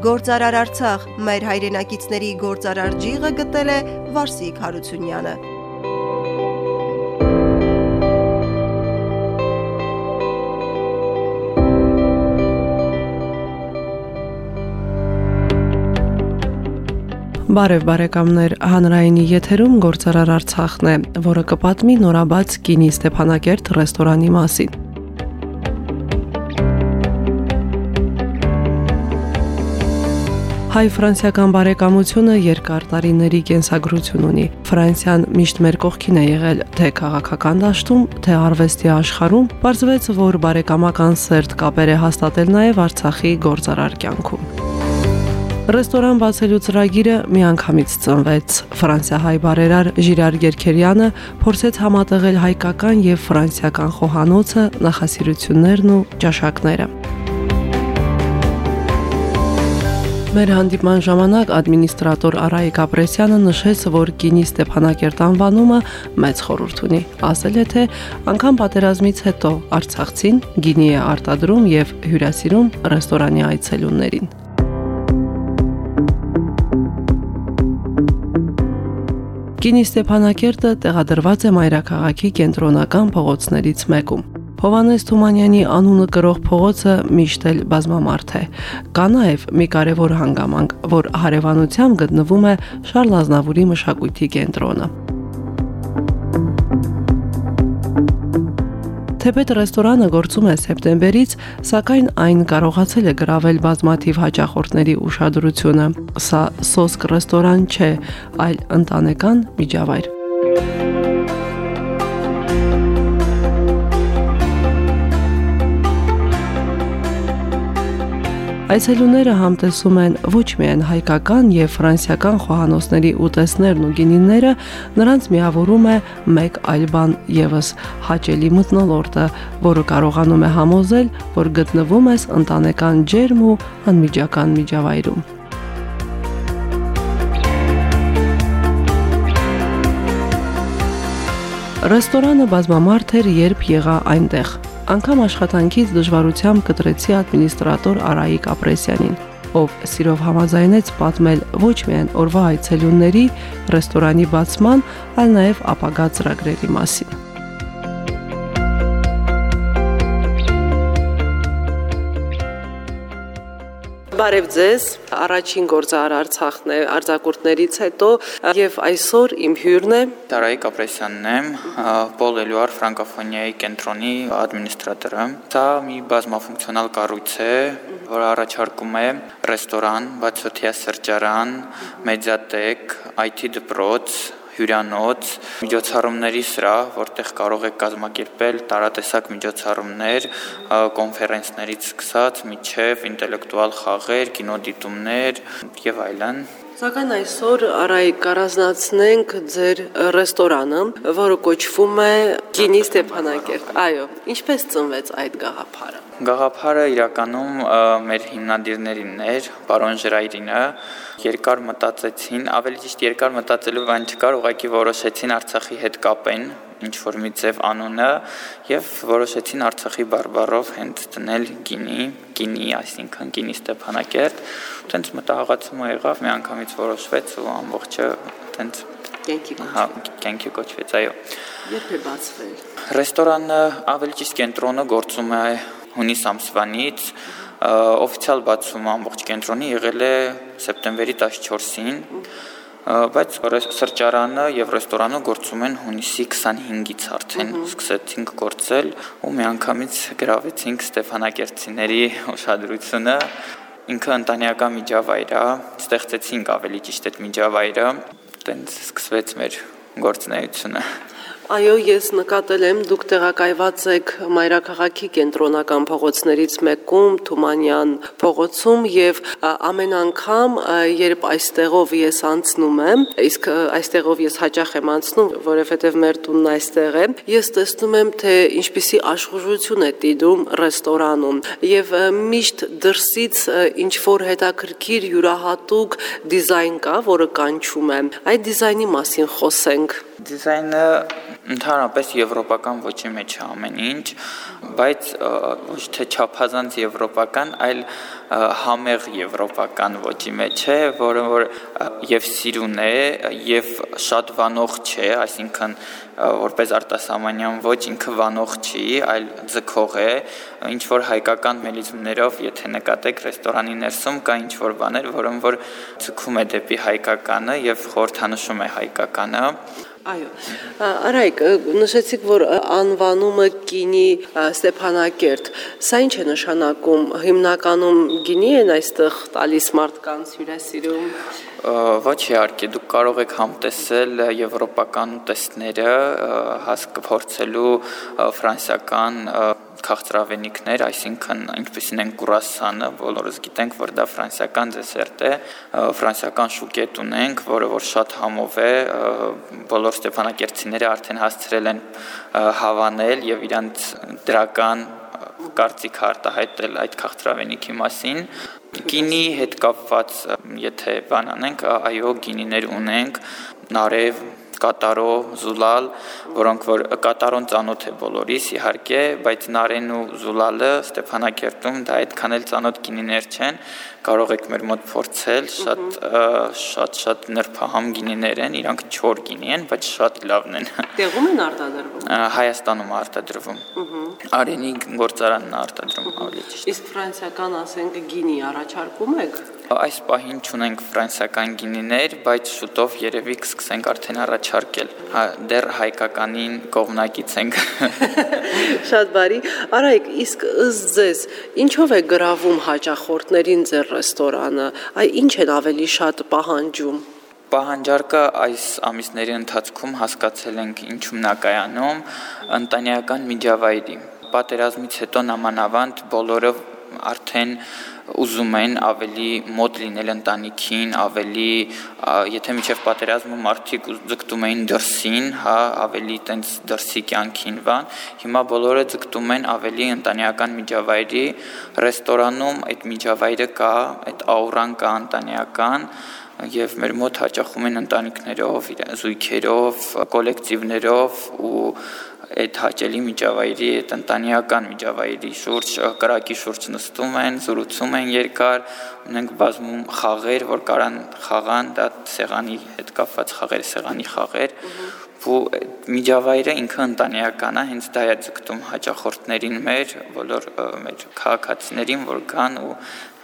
Գործարար Արցախ մեր հայրենակիցների գործարար ջիղը գտել է Վարսիկ Հարությունյանը Բարև բարեկամներ, հանրայինի եթերում գործարար Արցախն է, որը կպատմի նորաբաց Կինի Ստեփանակերտ ռեստորանի մասին։ Հայ-ֆրանսիական բարեկամությունը երկար տարիների կենսագրություն ունի։ Ֆրանսիան միշտ մեր կողքին է եղել թե քաղաքական դաշտում, թե արվեստի աշխարհում։ Պարզվեց, որ բարեկամական սերտ կապեր է հաստատել նաև Արցախի գործարար կյանքում։ Ռեստորան բացելու ծրագիրը միանգամից ծնվեց։ Ֆրանսիահայ բարերար Ժիրար Գերքերյանը փորձեց համատեղել հայկական եւ ֆրանսիական խոհանոցը, նախասիրություններն ու ճաշակները։ Մեր հանդիպման ժամանակ ադմինիստրատոր Արայիկ Ապրեսյանը նշեց, որ Գինի Ստեփանակերտ անվանումը մեծ խորհուրդ ունի։ Ասել է, թե անգամ պատերազմից հետո Արցախցին գինի է արտադրում եւ հյուրասիրում ռեստորանի այցելուներին։ Կինի Ստեփանակերտը տեղադրված է Մայրաքաղաքի կենտրոնական փողոցներից մեկում։ Հովանես Թումանյանի անունը կրող փողոցը միշտ էլ բազմամարդ է։ Կա նաև մի կարևոր հանգամանք, որ հարևանությամբ գտնվում է Շարլ Ազնավուրի մշակույթի կենտրոնը։ Թեպետ ռեստորանը գործում է սեպտեմբերից, սակայն այն կարողացել է գրավել բազմաթիվ հաճախորդների ուշադրությունը։ Սա սոսկ ռեստորան չէ, այլ ընտանեկան միջավայր։ Այցելուները համտեսում են ոչ միայն հայկական եւ ֆրանսիական խոհանոցների ուտեսներն ու գինիները, նրանց միավորում է մեկ այլ բան եւս՝ հաճելի մտնոլորտը, որը կարողանում է համոզել, որ գտնվում ես ընտանեկան ջերմ ու անմիջական միջավայրում։ Ռեստորանը բազմամարդ էր, երբ եղա այնտեղ։ Անկամ աշխատանքից դժվարությամբ կտրեցի ադմինիստրատոր Արայիկ Ապրեսյանին, ով սիրով համաձայնեց պատմել ոչ միայն օրվա այցելունների, ռեստորանի բացման, այլ նաև ապագա ծրագրերի մասին։ Բարև ձեզ։ Առաջին գործար Արցախն է արձակուրդներից հետո եւ այսօր իմ հյուրն է Տարայիկ Ապրեսյանն եմ, Պոլ Էլուար ֆրանկոֆոնիայի կենտրոնի ադմինիստրատորը։ Դա մի բազմաֆունկցիոնալ կառույց է, որը առաջարկում է ռեստորան, բացօթյա սրճարան, մեդիատեք, IT դպրոց, հյուրանոց, միջոցառումների սրահ, որտեղ կարող եք կազմակերպել տարատեսակ միջոցառումներ, կոնֆերենսներից սկսած միջև ինտելեկտուալ խաղեր, կինոդիտումներ եւ այլն։ Սակայն այսօր արայ կարազնացնենք ձեր ռեստորանը, որը կոչվում է Գինի Ստեփանակերտ։ Այո, ինչպես ծնվեց այդ գաղափարը։ Գաղափարը իրականում մեր հիմնադիրներինն էր, պարոն Ժրայրինը, երկար մտածեցին, ավելի ճիշտ երկար մտածելու բան չկար, ուղղակի որոշեցին Արցախի հետ կապեն ինչ որ մի ձև անունը եւ որոշեցին Արցախի բարբառով հենց դնել գինի, գինի, այսինքն գինի Ստեփանակերտ։ Տենց մտահղացումը եղավ, մի անգամից որոշվեց ու ամբողջը տենց կենքի հա կենքի կոչվեց, այո։ Երբ է բացվել։ Ռեստորանը ավելի ճիշտ կենտրոնը գործում է հունիս ամսվանից օֆիցիալ բացումը ամբողջ կենտրոնի եղել է սեպտեմբերի 14-ին բայց սրճարանը եւ ռեստորանը գործում են հունիսի 25-ից արդեն սկսեցինք գործել ու միանգամից գրավեցինք Ստեփանակերտցիների ուշադրությունը ինքը ընտանեկան միջավայր է ստեղծեցինք ավելի ճիշտ այդ միջավայրը տենց սկսվեց մեր գործնեությունը Այո, ես նկատել եմ, դուք տեղակայված եք Մայրաքաղաքի կենտրոնական փողոցներից մեկում, Թումանյան փողոցում եւ ամեն անգամ, երբ այստեղով ես անցնում եմ, իսկ այստեղով ես հաճախ եմ անցնում, որովհետեւ մեր տունն այստեղ է, ես տեսնում եմ, թե ինչպիսի աշխուժություն է տիդում ռեստորանում եւ միշտ դրսից ինչ որ հետաքրքիր յուրահատուկ դիզայն կա, որը կանչում է։ Այդ դիզայնի մասին խոսենք։ Դիզայնը ընդհանրապես եվրոպական ոճի մեջ է ամեն ինչ, բայց ոչ թե չափազանց եվրոպական, այլ համեղ եվրոպական ոճի մեջ է, որը որ եւ սիրուն է, եւ շատ վանող չէ, այսինքն որպես արտասահմանյան ոչ ինքը վանող չի, այլ ձգող է, ինչ որ հայկական մելիզմներով, եթե նկատեք ռեստորանի ներսում կա ինչ որ բաներ, որոնք որ ձգում է դեպի հայկականը եւ խորհրդանշում է հայկականը Այո։ Արայք, նշեցիք, որ անվանումը գինի Ստեփանակերտ։ Սա ինչ է նշանակում։ Հիմնականում գինի են այստեղ տալիս մարդկանց հյուրասիրում։ Ոչ իհարկե, դուք կարող եք համտեսել եվրոպական ուտեստները, հասկ փորձելու ֆրանսիական քաղցրավենիքներ, այսինքն ինչպեսին են կուրասանը, բոլորս գիտենք, որ դա ֆրանսիական դեսերտ է, ֆրանսիական շուկետ ունենք, որը որ շատ համով է, բոլոր ստեփանակերտցիները արդեն հասցրել են հավանել եւ իրանց դրական կարծիք արտահայտել այդ քաղցրավենիքի մասին գինի հետ կապված եթե բան անենք այո գինիներ ունենք նարև կատարո, զուլալ, որոնք որ կատարոն ծանոթ է բոլորիս իհարկե, բայց Նարեն ու զուլալը Ստեփանակերտում դա այդքան էլ ծանոթ գինիներ չեն, կարող եք մեր մոտ փորձել, շատ շատ շատ նրբահամ գինիներ են, իրանք 4 գինի են, բայց շատ լավն են։ Տեղում են արտադրվում։ Հայաստանում արտադրվում։ Արենի գործարանն արտադրում ավելի ճիշտ։ Իսկ ֆրանսիական ասենք գինի առաջարկում եք։ Այս պահին ունենք ֆրանսիական գինիներ, բայց շուտով երևի կսկսենք արդեն առաջարկել։ Հա, դեռ հայկականին կողմնակից ենք։ Շատ բարի։ Արայք, իսկ ըստ ձեզ, ինչով է գրավում հաճախորդներին ձեր ռեստորանը։ Այ ինչ են ավելի շատ պահանջում։ Պահանջարկը այս ամիսների ընթացքում հասկացել ենք ինչու մնակայանում ընտանեկան միջավայրի։ Պատերազմից հետո նամանավանդ բոլորը արդեն ուզում են ավելի մոտ լինել ընտանիքին, ավելի եթե միջև պատերազմը մարդիկ ձգտում էին դրսին, հա, ավելի տենց դրսի կյանքին բան, հիմա բոլորը ձգտում են ավելի ընտանեկան միջավայրի, ռեստորանում այդ միջավայրը կա, այդ աուրան կա ընտանեկան եւ մեր մոտ հաճախում են ընտանիքներով, զույգերով, կոլեկտիվներով ու այդ հաճելի միջավայրի, այդ ընտանեկան միջավայրի շուրջ, կրակի շուրջ նստում են, զրուցում են երկար, ունենք բազմում խաղեր, որ կարան խաղան, դա սեղանի հետ կապված խաղեր, սեղանի խաղեր, ու միջավայրը ինքը ընտանեկան է, հենց դա է ցկտում հաճախորդներին մեր, բոլոր մեր քաղաքացիներին, որ կան ու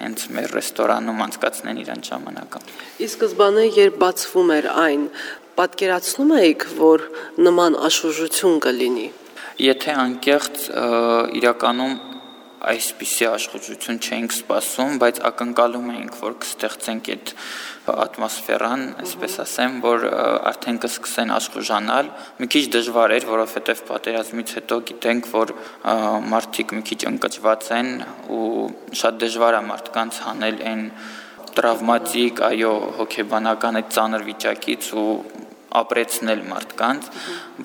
հենց մեր ռեստորանում անցկացնեն իրենց ժամանակը։ Իսկ սկզբանե երբ բացվում էր այն, պատկերացնում եք, որ նման աշխուժություն կլինի։ Եթե անկեղծ իրականում այսպիսի աշխուժություն չէինք սպասում, բայց ակնկալում էինք, որ կստեղծենք այդ ատմոսֆերան, այսպես ասեմ, որ արդեն կսկսեն աշխուժանալ։ Մի քիչ դժվար էր, որովհետև պատերազմից հետո գիտենք, որ մարդիկ մի քիչ ընկճված են ու շատ դժվար է մարդկանց հանել այն տրավմատիկ, այո, հոգեբանական այդ ծանր վիճակից ու ապրեցնել մարդկանց,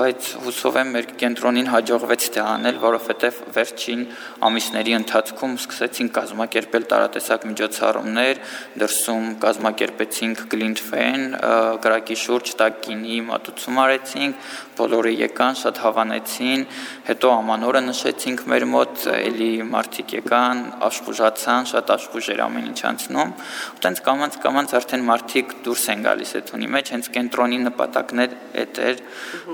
բայց հուսով եմ մեր կենտրոնին հաջողվեց դա անել, որովհետև վերջին ամիսների ընթացքում սկսեցինք կազմակերպել տարատեսակ միջոցառումներ, դրսում կազմակերպեցինք Glintfen, գրակի շուրջ տակինի մատուցում արեցինք, բոլորը եկան, շատ հավանեցին, հետո ամանորը նշեցինք մեր մոտ, էլի մարդիկ եկան, աշխուժացան, շատ աշխուժ էր ամեն ինչ անցնում, ու տենց կամանց կամանց արդեն մարդիկ դուրս են գալիս այդ ունի մեջ, հենց կենտրոնի նպատակն էր,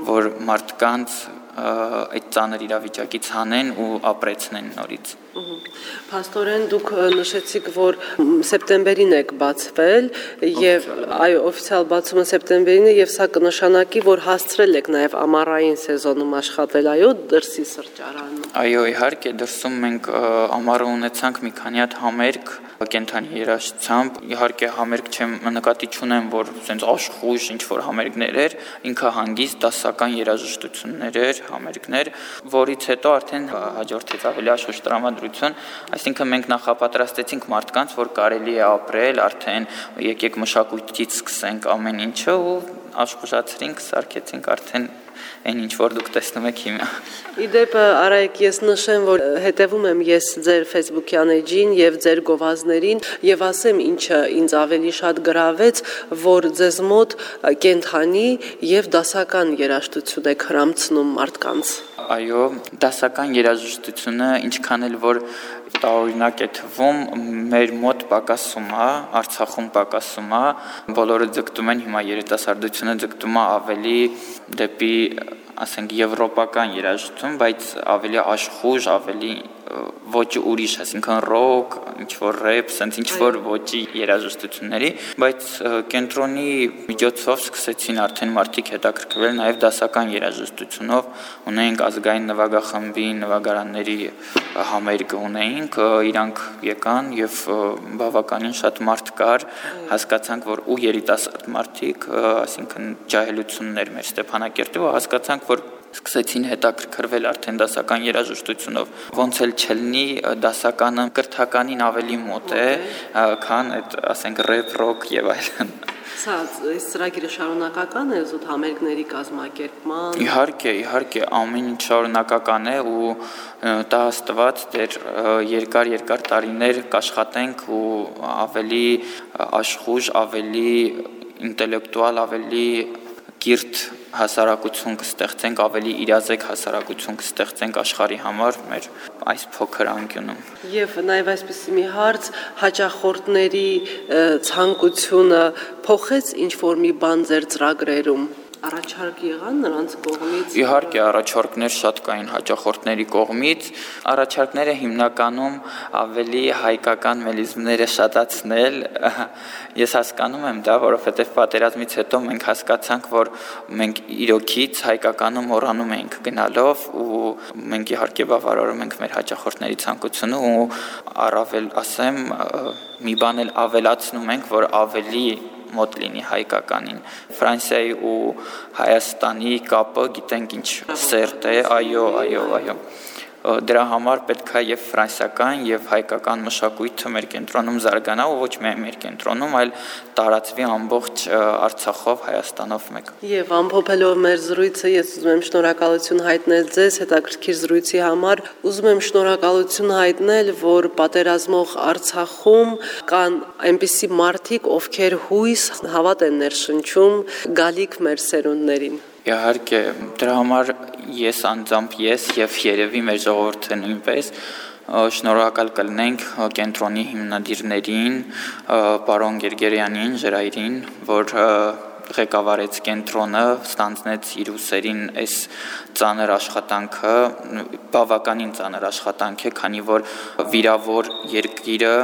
որ մարդկանց այդ ծանր իրավիճակից հանեն ու ապրեցնեն նորից։ Փաստորեն դուք նշեցիք, որ սեպտեմբերին եք բացվել եւ այո, օֆիցիալ բացումը սեպտեմբերին է եւ սա կնշանակի, որ հասցրել եք նաեւ ամառային սեզոնում աշխատել, այո, դրսի սրճարանում։ Այո, իհարկե, դրսում մենք ամառը ունեցանք մի քանի հատ համերգ կենթանի երաժշտությամբ իհարկե համերգ չեմ նկատի չունեմ որ ասենց աշխույժ ինչ որ համերգներ էր ինքը հանգիստ դասական երաժշտություններ էր համերգներ որից հետո արդեն հաջորդեց ավելի աշխույժ տրամադրություն այսինքն մենք նախապատրաստեցինք մարդկանց որ կարելի է ապրել արդեն եկեք մշակույթից սկսենք ամեն ինչը ու աշխուժացրինք սարքեցինք արդեն այն ինչ որ դուք տեսնում եք հիմա։ Իդեպ Արայք, ես նշեմ, որ հետևում եմ ես ձեր Facebook-յան էջին եւ ձեր գովազներին եւ ասեմ ինչը ինձ ավելի շատ գրավեց, որ ձեզ մոտ կենթանի եւ դասական երաժշտություն եք հрамցնում մարդկանց։ Այո, դասական երաժշտությունը ինչքան էլ որ տարօրինակ է թվում, մեր մոտ պակասում է, Արցախում պակասում է, բոլորը ձգտում են հիմա երիտասարդությունը ձգտում է ավելի դեպի ասենք եվրոպական երաժշտություն, բայց ավելի աշխուժ, ավելի ոճը ուրիշ, այսինքն ռոք, ինչ որ рэփ, սենց ինչ որ ոճի երաժշտությունների, բայց կենտրոնի միջոցով սկսեցին արդեն մարդիկ հետաքրքրվել նաև դասական երաժշտությունով, ունեինք ազգային նվագախմբի նվագարանների համերգ ունեինք, իրանք եկան եւ բավականին շատ մարդ կար, հասկացանք, որ ու երիտասարդ մարդիկ, այսինքն ջահելություններ մեր Ստեփանակերտի, հասկացանք, որ սկսեցին հետաքրքրվել արդեն դասական երաժշտությունով։ Ոնց էլ չլինի, դասականը կրթականին ավելի մոտ է, քան այդ, ասենք, ռեփ, ռոք եւ այլն։ Սա այս ծրագիրը շարունակական է զուտ համերգների կազմակերպման։ Իհարկե, իհարկե, ամեն ինչ շարունակական է ու տա աստված դեր երկար-երկար տարիներ կաշխատենք ու ավելի աշխուժ, ավելի ինտելեկտուալ, ավելի կիրթ հասարակություն կստեղծենք, ավելի իրազեկ հասարակություն կստեղծենք աշխարհի համար մեր այս փոքր անկյունում։ Եվ նաև այսպեսի մի հարց հաճախորդների ցանկությունը փոխեց ինչ որ մի բան ձեր ծրագրերում առաջարկ եղան նրանց կողմից Իհարկե առաջարկներ շատ կային հաճախորդների կողմից առաջարկները հիմնականում ավելի հայկական մելիզմները շատացնել ես հասկանում եմ դա որովհետև պատերազմից հետո մենք հասկացանք որ մենք իրոքից հայկականում մոռանում ենք գնալով ու մենք իհարկե բավարարում ենք մեր հաճախորդների ցանկությունը ու առավել ասեմ մի բան էլ ավելացնում ենք որ ավելի մոտ լինի հայկականին։ Ֆրանսիայի ու Հայաստանի կապը գիտենք ինչ սերտ է, այո, այո, այո դրա համար պետք է եւ ֆրանսիական եւ հայկական մշակույթը մեր կենտրոնում զարգանա ու ոչ միայն մեր կենտրոնում, այլ տարածվի ամբողջ Արցախով, Հայաստանով մեկ։ Եվ ամփոփելով մեր զրույցը, ես ուզում եմ շնորհակալություն հայտնել ձեզ հետաքրքիր զրույցի համար։ Ուզում եմ շնորհակալություն հայտնել, որ պատերազմող Արցախում կան այնպիսի մարդիկ, ովքեր հույս հավատ են ներշնչում գալիք մեր սերունդներին։ Իհարկե, դրա համար ես անձամբ ես եւ երևի մեր ժողովուրդը նույնպես շնորհակալ կլնենք կենտրոնի հիմնադիրներին, պարոն Գերգերյանին, Ժրայրին, որ ղեկավարեց կենտրոնը, ստանձնեց իր ուսերին այս ծանր աշխատանքը, բավականին ծանր աշխատանք է, քանի որ վիրավոր երկիրը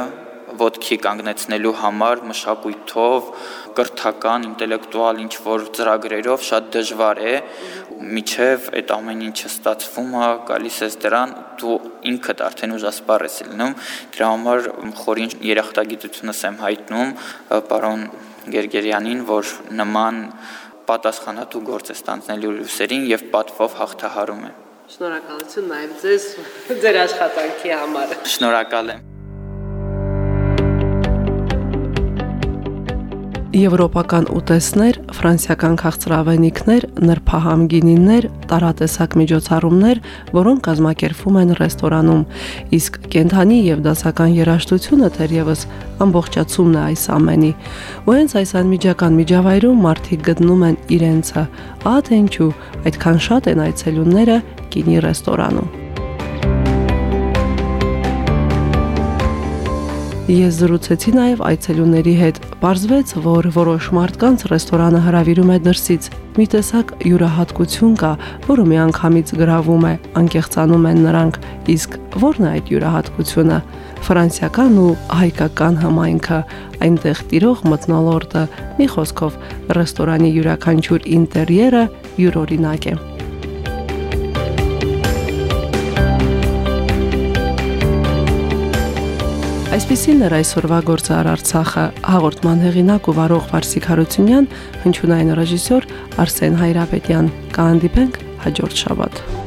ոտքի կանգնեցնելու համար մշակույթով, կրթական, ինտելեկտուալ ինչ որ ծրագրերով շատ դժվար է միջև այդ ամեն ինչը ստացվում է, գալիս ես դրան, դու ինքդ արդեն ուժասպառ ես լինում, դրա համար խորին երախտագիտությունս եմ հայտնում պարոն Գերգերյանին, որ նման պատասխանատու գործ է ստանձնելու լուսերին եւ պատվով հաղթահարում է։ Շնորհակալություն նաև ձեզ ձեր աշխատանքի համար։ Շնորհակալ եմ։ Եվրոպական ուտեսներ, ֆրանսիական քաղցրավենիքներ, նրբահամ գինիներ, տարատեսակ միջոցառումներ, որոնք կազմակերպվում են ռեստորանում, իսկ կենթանի եւ դասական երաժշտությունը թերևս ամբողջացումն է այս ամենի։ Ու հենց այս անմիջական միջավայրում մարդիկ գտնում են իրենցը, թե ինչու այդքան շատ են այցելունները գինի ռեստորանում։ Ես զրուցեցի նաև այցելուների հետ։ Պարզվեց, որ որոշ մարդկանց ռեստորանը հravirում է դրսից։ Մի տեսակ յուրահատկություն կա, որը միանգամից գրավում է, անկեղծանում են նրանք։ Իսկ ո՞րն է այդ յուրահատկությունը։ Ֆրանսիական ու հայկական համայնքը, այնտեղ տիրող մտնոլորտը, մի խոսքով, ռեստորանի յուրաքանչյուր ինտերիերը յուրօրինակ է։ Այսպեսին էր այսօրվա գործար Արցախը հաղորդման հեղինակ ու վարող Վարսիկ Հարությունյան, հնչյունային ռեժիսոր Արսեն Հայրապետյան։ Կհանդիպենք հաջորդ շաբաթ։